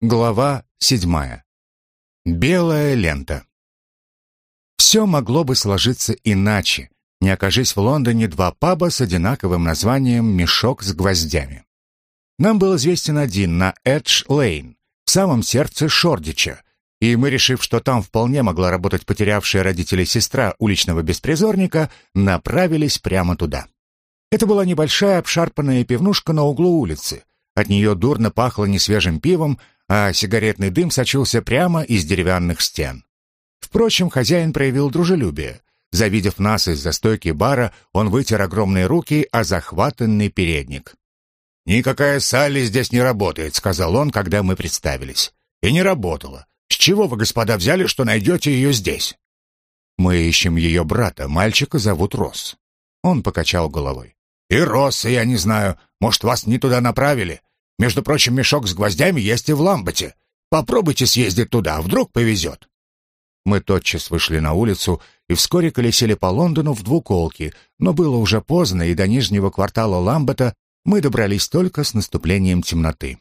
Глава седьмая. Белая лента. Все могло бы сложиться иначе, не окажись в Лондоне два паба с одинаковым названием «Мешок с гвоздями». Нам был известен один на Эдж-Лейн, в самом сердце Шордича, и мы, решив, что там вполне могла работать потерявшая родителей сестра уличного беспризорника, направились прямо туда. Это была небольшая обшарпанная пивнушка на углу улицы. От нее дурно пахло несвежим пивом, а сигаретный дым сочился прямо из деревянных стен. Впрочем, хозяин проявил дружелюбие. Завидев нас из-за стойки бара, он вытер огромные руки о захватанный передник. «Никакая Салли здесь не работает», — сказал он, когда мы представились. «И не работала. С чего вы, господа, взяли, что найдете ее здесь?» «Мы ищем ее брата. Мальчика зовут Росс». Он покачал головой. «И Росса я не знаю. Может, вас не туда направили? Между прочим, мешок с гвоздями есть и в Ламбете. Попробуйте съездить туда, вдруг повезет». Мы тотчас вышли на улицу и вскоре колесили по Лондону в двуколке, но было уже поздно, и до нижнего квартала Ламбета мы добрались только с наступлением темноты.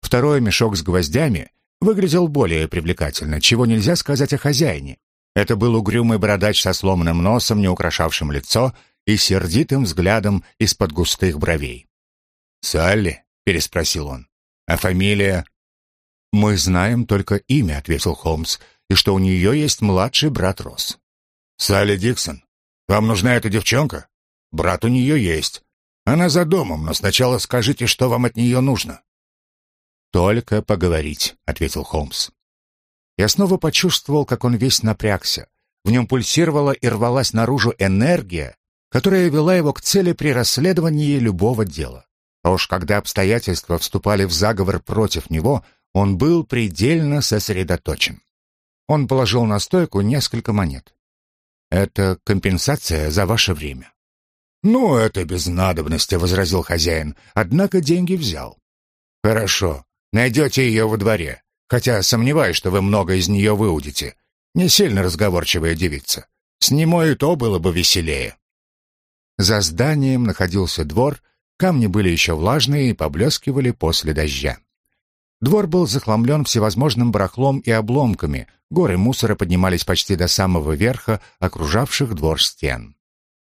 Второй мешок с гвоздями выглядел более привлекательно, чего нельзя сказать о хозяине. Это был угрюмый бородач со сломанным носом, не украшавшим лицо, и сердитым взглядом из-под густых бровей. «Салли?» — переспросил он. «А фамилия?» «Мы знаем только имя», — ответил Холмс, «и что у нее есть младший брат Росс». «Салли Диксон, вам нужна эта девчонка? Брат у нее есть. Она за домом, но сначала скажите, что вам от нее нужно». «Только поговорить», — ответил Холмс. Я снова почувствовал, как он весь напрягся. В нем пульсировала и рвалась наружу энергия, которая вела его к цели при расследовании любого дела. А уж когда обстоятельства вступали в заговор против него, он был предельно сосредоточен. Он положил на стойку несколько монет. «Это компенсация за ваше время». «Ну, это без надобности», — возразил хозяин, однако деньги взял. «Хорошо, найдете ее во дворе, хотя сомневаюсь, что вы много из нее выудите. Не сильно разговорчивая девица. С немой и то было бы веселее». За зданием находился двор, Камни были еще влажные и поблескивали после дождя. Двор был захламлен всевозможным барахлом и обломками, горы мусора поднимались почти до самого верха окружавших двор стен.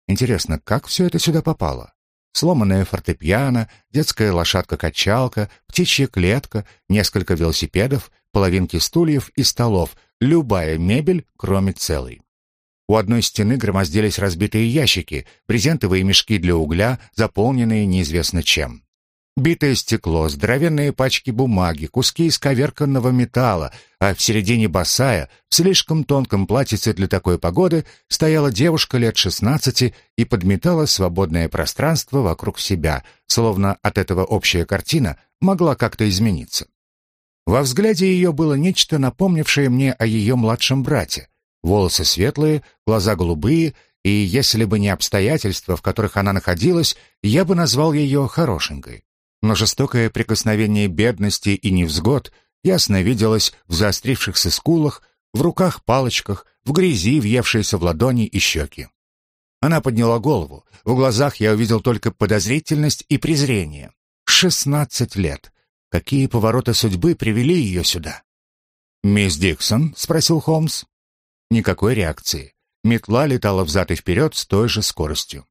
Интересно, как все это сюда попало? Сломанная фортепиано, детская лошадка-качалка, птичья клетка, несколько велосипедов, половинки стульев и столов, любая мебель, кроме целой. У одной стены громоздились разбитые ящики, брезентовые мешки для угля, заполненные неизвестно чем. Битое стекло, здоровенные пачки бумаги, куски исковерканного металла, а в середине босая, в слишком тонком платьице для такой погоды, стояла девушка лет шестнадцати и подметала свободное пространство вокруг себя, словно от этого общая картина могла как-то измениться. Во взгляде ее было нечто, напомнившее мне о ее младшем брате, Волосы светлые, глаза голубые, и если бы не обстоятельства, в которых она находилась, я бы назвал ее хорошенькой. Но жестокое прикосновение бедности и невзгод ясно виделось в заострившихся скулах, в руках-палочках, в грязи, въевшейся в ладони и щеки. Она подняла голову. В глазах я увидел только подозрительность и презрение. Шестнадцать лет. Какие повороты судьбы привели ее сюда? «Мисс Диксон?» — спросил Холмс. Никакой реакции. Метла летала взад и вперед с той же скоростью.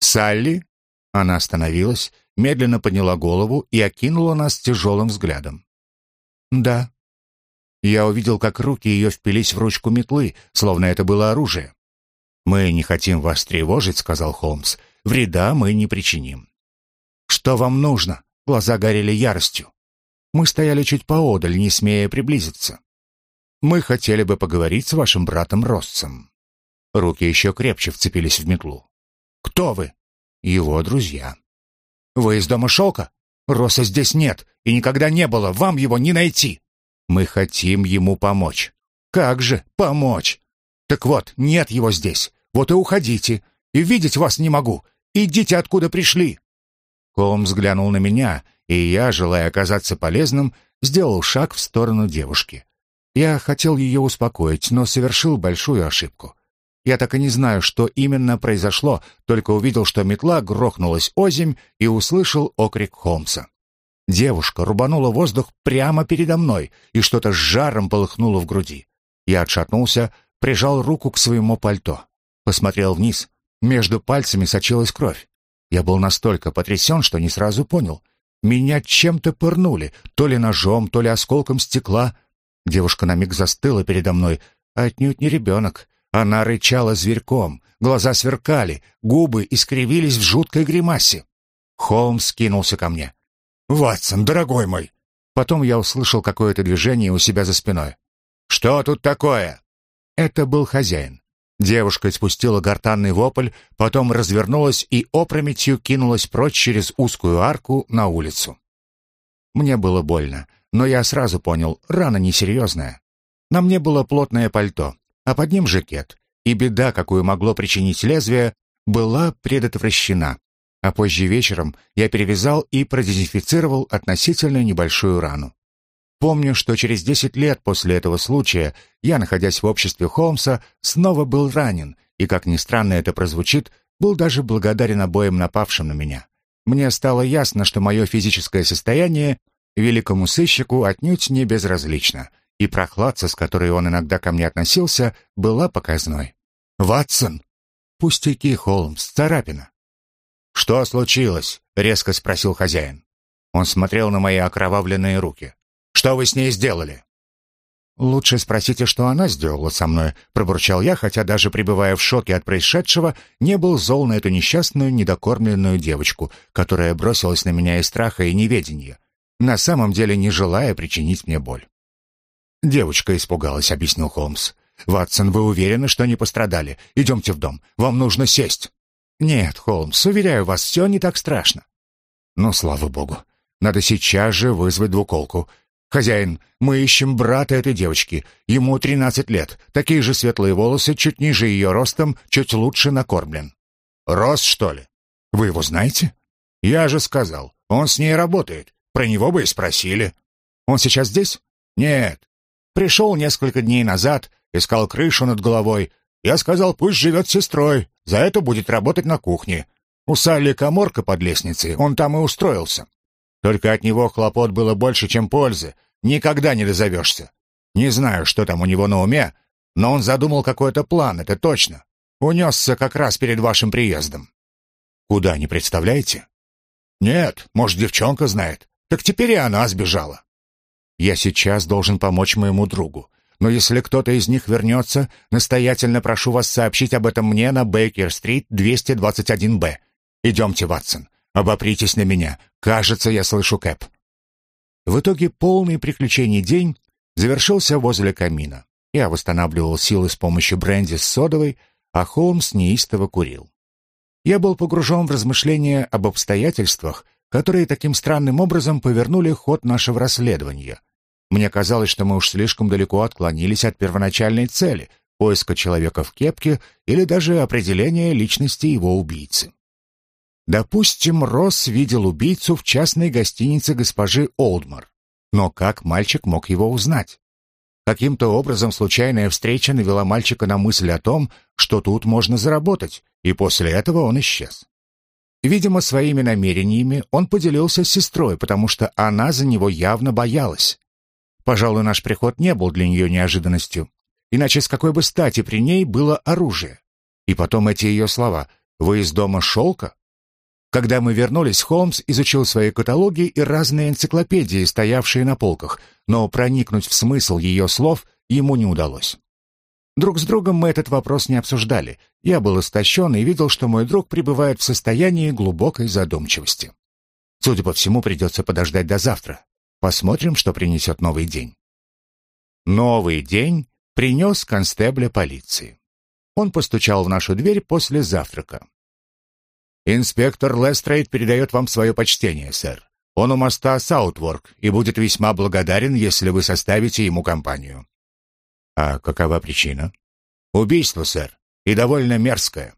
«Салли?» Она остановилась, медленно подняла голову и окинула нас тяжелым взглядом. «Да». Я увидел, как руки ее впились в ручку метлы, словно это было оружие. «Мы не хотим вас тревожить», — сказал Холмс. «Вреда мы не причиним». «Что вам нужно?» Глаза горели яростью. Мы стояли чуть поодаль, не смея приблизиться. Мы хотели бы поговорить с вашим братом Россом». Руки еще крепче вцепились в метлу. «Кто вы?» «Его друзья». «Вы из дома шелка? Росса здесь нет и никогда не было, вам его не найти». «Мы хотим ему помочь». «Как же помочь?» «Так вот, нет его здесь. Вот и уходите. И видеть вас не могу. Идите, откуда пришли». Холмс взглянул на меня, и я, желая оказаться полезным, сделал шаг в сторону девушки. Я хотел ее успокоить, но совершил большую ошибку. Я так и не знаю, что именно произошло, только увидел, что метла грохнулась озимь и услышал окрик Холмса. Девушка рубанула воздух прямо передо мной, и что-то с жаром полыхнуло в груди. Я отшатнулся, прижал руку к своему пальто. Посмотрел вниз. Между пальцами сочилась кровь. Я был настолько потрясен, что не сразу понял. Меня чем-то пырнули, то ли ножом, то ли осколком стекла. Девушка на миг застыла передо мной, а отнюдь не ребенок. Она рычала зверьком, глаза сверкали, губы искривились в жуткой гримасе. Холмс кинулся ко мне. «Ватсон, дорогой мой!» Потом я услышал какое-то движение у себя за спиной. «Что тут такое?» Это был хозяин. Девушка испустила гортанный вопль, потом развернулась и опрометью кинулась прочь через узкую арку на улицу. Мне было больно, но я сразу понял, рана несерьезная. На мне было плотное пальто, а под ним жакет, и беда, какую могло причинить лезвие, была предотвращена а позже вечером я перевязал и продезинфицировал относительно небольшую рану. Помню, что через десять лет после этого случая я, находясь в обществе Холмса, снова был ранен, и, как ни странно это прозвучит, был даже благодарен обоим напавшим на меня. Мне стало ясно, что мое физическое состояние великому сыщику отнюдь не безразлично, и прохладца, с которой он иногда ко мне относился, была показной. «Ватсон!» «Пустяки, Холмс, царапина. «Что случилось?» — резко спросил хозяин. Он смотрел на мои окровавленные руки. «Что вы с ней сделали?» «Лучше спросите, что она сделала со мной», — пробурчал я, хотя даже пребывая в шоке от происшедшего, не был зол на эту несчастную, недокормленную девочку, которая бросилась на меня из страха и неведения, на самом деле не желая причинить мне боль. «Девочка испугалась», — объяснил Холмс. «Ватсон, вы уверены, что не пострадали? Идемте в дом. Вам нужно сесть». «Нет, Холмс, уверяю вас, все не так страшно». «Ну, слава богу. Надо сейчас же вызвать двуколку. Хозяин, мы ищем брата этой девочки. Ему тринадцать лет, такие же светлые волосы, чуть ниже ее ростом, чуть лучше накормлен». «Рост, что ли? Вы его знаете?» «Я же сказал, он с ней работает. Про него бы и спросили». «Он сейчас здесь?» «Нет. Пришел несколько дней назад, искал крышу над головой. Я сказал, пусть живет с сестрой. За это будет работать на кухне. У Салли коморка под лестницей, он там и устроился. Только от него хлопот было больше, чем пользы. Никогда не дозовешься. Не знаю, что там у него на уме, но он задумал какой-то план, это точно. Унесся как раз перед вашим приездом. Куда, не представляете? Нет, может, девчонка знает. Так теперь и она сбежала. Я сейчас должен помочь моему другу но если кто-то из них вернется, настоятельно прошу вас сообщить об этом мне на Бейкер-стрит 221-Б. Идемте, Ватсон, обопритесь на меня. Кажется, я слышу Кэп». В итоге полный приключений день завершился возле камина. Я восстанавливал силы с помощью бренди с содовой, а Холмс неистово курил. Я был погружен в размышления об обстоятельствах, которые таким странным образом повернули ход нашего расследования, мне казалось, что мы уж слишком далеко отклонились от первоначальной цели — поиска человека в кепке или даже определения личности его убийцы. Допустим, Росс видел убийцу в частной гостинице госпожи Олдмар. Но как мальчик мог его узнать? Каким-то образом случайная встреча навела мальчика на мысль о том, что тут можно заработать, и после этого он исчез. Видимо, своими намерениями он поделился с сестрой, потому что она за него явно боялась. Пожалуй, наш приход не был для нее неожиданностью. Иначе с какой бы стати при ней было оружие? И потом эти ее слова «Вы из дома шелка?» Когда мы вернулись, Холмс изучил свои каталоги и разные энциклопедии, стоявшие на полках, но проникнуть в смысл ее слов ему не удалось. Друг с другом мы этот вопрос не обсуждали. Я был истощен и видел, что мой друг пребывает в состоянии глубокой задумчивости. Судя по всему, придется подождать до завтра. Посмотрим, что принесет новый день. Новый день принес констебля полиции. Он постучал в нашу дверь после завтрака. «Инспектор Лестрейд передает вам свое почтение, сэр. Он у моста Саутворк и будет весьма благодарен, если вы составите ему компанию». «А какова причина?» «Убийство, сэр, и довольно мерзкое».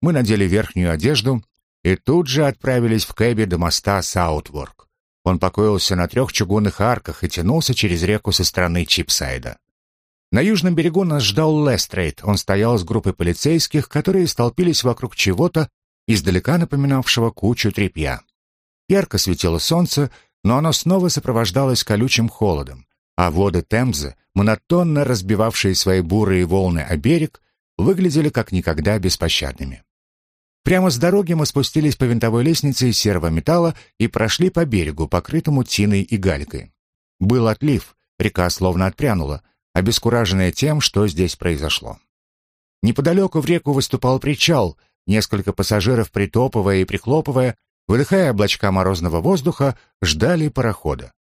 Мы надели верхнюю одежду и тут же отправились в кэбе до моста Саутворк. Он покоился на трех чугунных арках и тянулся через реку со стороны Чипсайда. На южном берегу нас ждал Лестрейд. Он стоял с группой полицейских, которые столпились вокруг чего-то, издалека напоминавшего кучу тряпья. Ярко светило солнце, но оно снова сопровождалось колючим холодом, а воды Темзы, монотонно разбивавшие свои бурые волны о берег, выглядели как никогда беспощадными. Прямо с дороги мы спустились по винтовой лестнице из серого металла и прошли по берегу, покрытому тиной и галькой. Был отлив, река словно отпрянула, обескураженная тем, что здесь произошло. Неподалеку в реку выступал причал, несколько пассажиров, притопывая и прихлопывая, выдыхая облачка морозного воздуха, ждали парохода.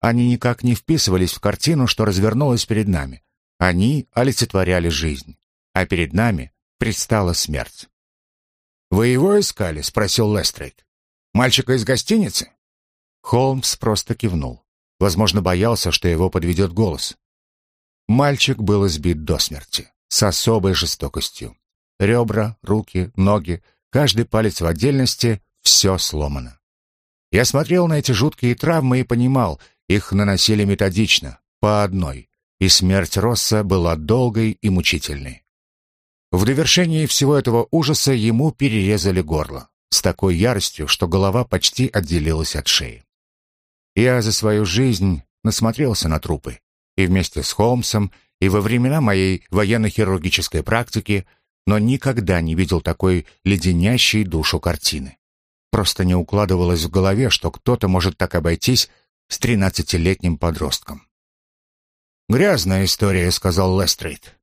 Они никак не вписывались в картину, что развернулась перед нами. Они олицетворяли жизнь, а перед нами предстала смерть. «Вы его искали?» — спросил Лестрейд. «Мальчика из гостиницы?» Холмс просто кивнул. Возможно, боялся, что его подведет голос. Мальчик был избит до смерти, с особой жестокостью. Ребра, руки, ноги, каждый палец в отдельности — все сломано. Я смотрел на эти жуткие травмы и понимал, их наносили методично, по одной, и смерть Росса была долгой и мучительной. В довершении всего этого ужаса ему перерезали горло, с такой яростью, что голова почти отделилась от шеи. Я за свою жизнь насмотрелся на трупы, и вместе с Холмсом, и во времена моей военно-хирургической практики, но никогда не видел такой леденящей душу картины. Просто не укладывалось в голове, что кто-то может так обойтись с тринадцатилетним подростком. «Грязная история», — сказал Лестрейд.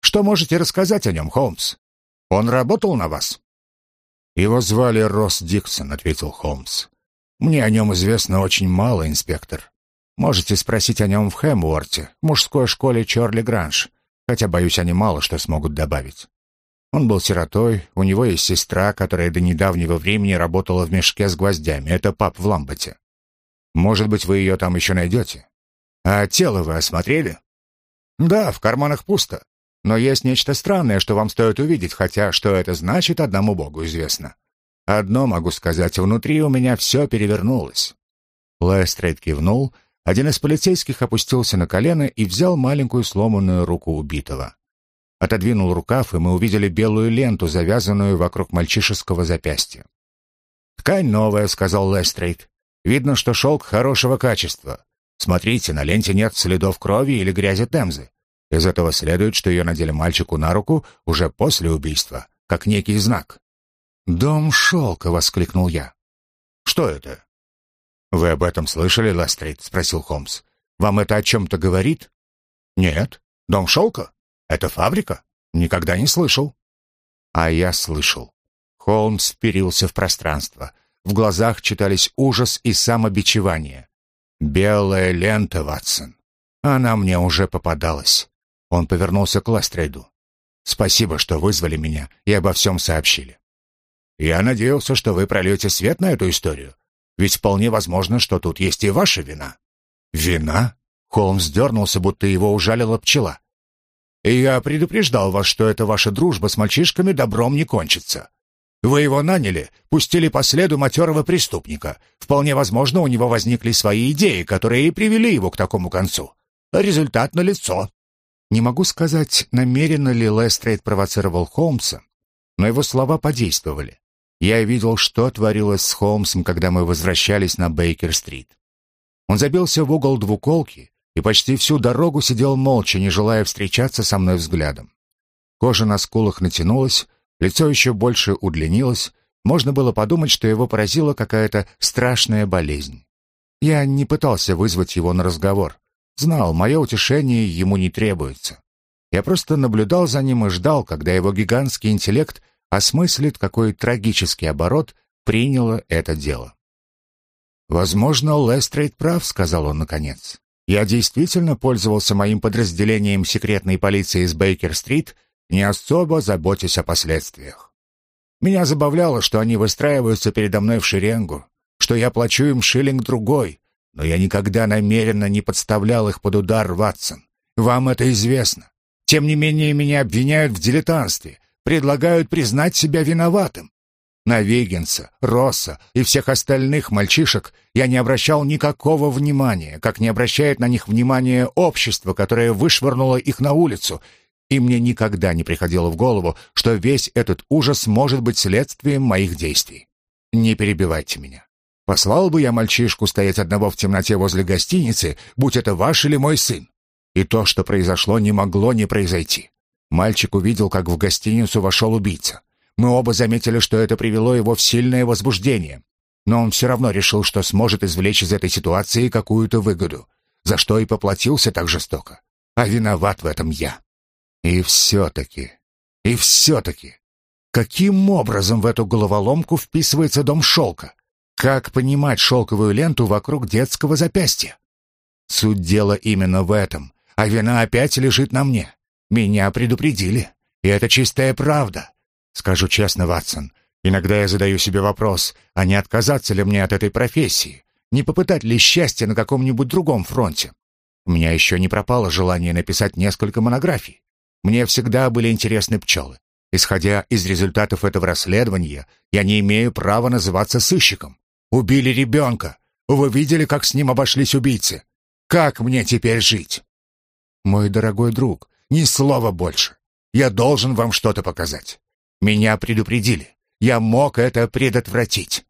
«Что можете рассказать о нем, Холмс? Он работал на вас?» «Его звали Росс Диксон», — ответил Холмс. «Мне о нем известно очень мало, инспектор. Можете спросить о нем в Хэмворте, в мужской школе Чорли Гранж, хотя, боюсь, они мало что смогут добавить. Он был сиротой, у него есть сестра, которая до недавнего времени работала в мешке с гвоздями. Это пап в Ламбете. Может быть, вы ее там еще найдете? А тело вы осмотрели? Да, в карманах пусто. Но есть нечто странное, что вам стоит увидеть, хотя что это значит, одному Богу известно. Одно могу сказать, внутри у меня все перевернулось. Лестрейд кивнул, один из полицейских опустился на колено и взял маленькую сломанную руку убитого. Отодвинул рукав, и мы увидели белую ленту, завязанную вокруг мальчишеского запястья. «Ткань новая», — сказал Лестрейд. «Видно, что шелк хорошего качества. Смотрите, на ленте нет следов крови или грязи Темзы. Из этого следует, что ее надели мальчику на руку уже после убийства, как некий знак». «Дом шелка!» — воскликнул я. «Что это?» «Вы об этом слышали, Ластрейд?» — спросил Холмс. «Вам это о чем-то говорит?» «Нет. Дом шелка? Это фабрика? Никогда не слышал». А я слышал. Холмс вперился в пространство. В глазах читались ужас и самобичевание. «Белая лента, Ватсон. Она мне уже попадалась». Он повернулся к Ластрейду. «Спасибо, что вызвали меня и обо всем сообщили». «Я надеялся, что вы прольете свет на эту историю. Ведь вполне возможно, что тут есть и ваша вина». «Вина?» Холмс дернулся, будто его ужалила пчела. «И я предупреждал вас, что эта ваша дружба с мальчишками добром не кончится. Вы его наняли, пустили по следу матерого преступника. Вполне возможно, у него возникли свои идеи, которые и привели его к такому концу. Результат налицо». Не могу сказать, намеренно ли Лестрейд провоцировал Холмса, но его слова подействовали. Я видел, что творилось с Холмсом, когда мы возвращались на Бейкер-стрит. Он забился в угол двуколки и почти всю дорогу сидел молча, не желая встречаться со мной взглядом. Кожа на скулах натянулась, лицо еще больше удлинилось, можно было подумать, что его поразила какая-то страшная болезнь. Я не пытался вызвать его на разговор. Знал, мое утешение ему не требуется. Я просто наблюдал за ним и ждал, когда его гигантский интеллект осмыслит, какой трагический оборот приняло это дело. «Возможно, Лестрейд прав», — сказал он наконец. «Я действительно пользовался моим подразделением секретной полиции из Бейкер-стрит, не особо заботясь о последствиях. Меня забавляло, что они выстраиваются передо мной в шеренгу, что я плачу им шиллинг другой, но я никогда намеренно не подставлял их под удар, Ватсон. Вам это известно. Тем не менее, меня обвиняют в дилетантстве, предлагают признать себя виноватым. На Виггинса, Росса и всех остальных мальчишек я не обращал никакого внимания, как не обращает на них внимание общество, которое вышвырнуло их на улицу, и мне никогда не приходило в голову, что весь этот ужас может быть следствием моих действий. Не перебивайте меня. Послал бы я мальчишку стоять одного в темноте возле гостиницы, будь это ваш или мой сын. И то, что произошло, не могло не произойти. Мальчик увидел, как в гостиницу вошел убийца. Мы оба заметили, что это привело его в сильное возбуждение. Но он все равно решил, что сможет извлечь из этой ситуации какую-то выгоду, за что и поплатился так жестоко. А виноват в этом я. И все-таки, и все-таки, каким образом в эту головоломку вписывается дом шелка? Как понимать шелковую ленту вокруг детского запястья? Суть дела именно в этом, а вина опять лежит на мне. Меня предупредили, и это чистая правда. Скажу честно, Ватсон, иногда я задаю себе вопрос, а не отказаться ли мне от этой профессии, не попытать ли счастье на каком-нибудь другом фронте. У меня еще не пропало желание написать несколько монографий. Мне всегда были интересны пчелы. Исходя из результатов этого расследования, я не имею права называться сыщиком. Убили ребенка. Вы видели, как с ним обошлись убийцы? Как мне теперь жить? Мой дорогой друг, ни слова больше. Я должен вам что-то показать. Меня предупредили. Я мог это предотвратить.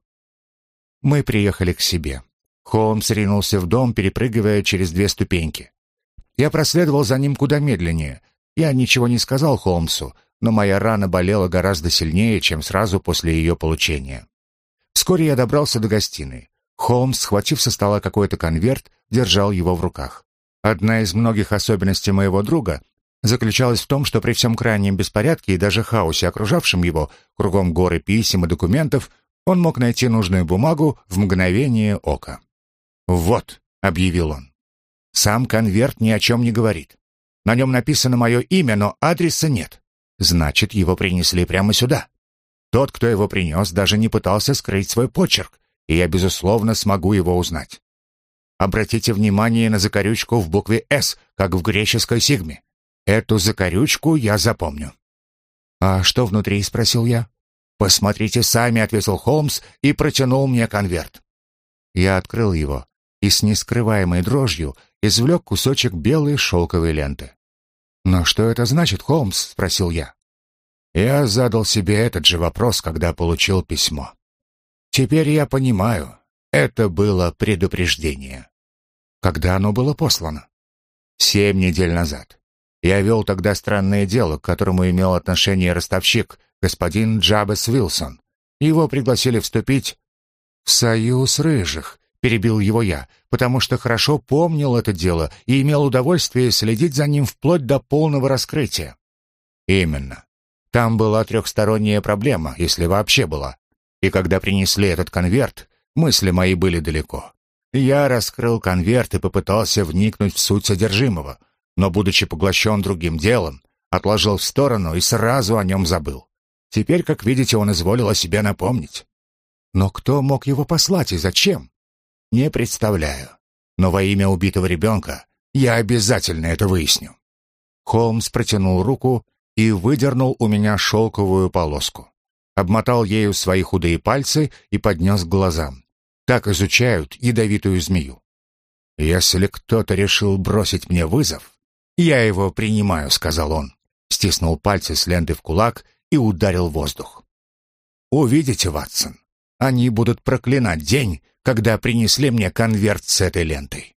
Мы приехали к себе. Холмс ринулся в дом, перепрыгивая через две ступеньки. Я проследовал за ним куда медленнее. Я ничего не сказал Холмсу, но моя рана болела гораздо сильнее, чем сразу после ее получения. Вскоре я добрался до гостиной. Холмс, схватив со стола какой-то конверт, держал его в руках. Одна из многих особенностей моего друга заключалась в том, что при всем крайнем беспорядке и даже хаосе, окружавшем его, кругом горы писем и документов, он мог найти нужную бумагу в мгновение ока. «Вот», — объявил он. «Сам конверт ни о чем не говорит. На нем написано мое имя, но адреса нет. Значит, его принесли прямо сюда. Тот, кто его принес, даже не пытался скрыть свой почерк, и я, безусловно, смогу его узнать. Обратите внимание на закорючку в букве «С», как в греческой сигме. Эту закорючку я запомню. «А что внутри?» — спросил я. «Посмотрите сами», — ответил Холмс и протянул мне конверт. Я открыл его и с нескрываемой дрожью извлек кусочек белой шелковой ленты. «Но что это значит, Холмс?» — спросил я. Я задал себе этот же вопрос, когда получил письмо. Теперь я понимаю, это было предупреждение. Когда оно было послано? Семь недель назад. Я вел тогда странное дело, к которому имел отношение ростовщик, господин Джабес Вилсон. Его пригласили вступить в союз рыжих, перебил его я, потому что хорошо помнил это дело и имел удовольствие следить за ним вплоть до полного раскрытия. Именно. Там была трехсторонняя проблема, если вообще была. И когда принесли этот конверт, мысли мои были далеко. Я раскрыл конверт и попытался вникнуть в суть содержимого, но, будучи поглощен другим делом, отложил в сторону и сразу о нем забыл. Теперь, как видите, он изволил о себе напомнить. Но кто мог его послать и зачем? Не представляю. Но во имя убитого ребенка я обязательно это выясню. Холмс протянул руку и выдернул у меня шелковую полоску. Обмотал ею свои худые пальцы и поднес к глазам. Так изучают ядовитую змею. «Если кто-то решил бросить мне вызов, я его принимаю», — сказал он. Стиснул пальцы с ленты в кулак и ударил воздух. «Увидите, Ватсон, они будут проклинать день, когда принесли мне конверт с этой лентой».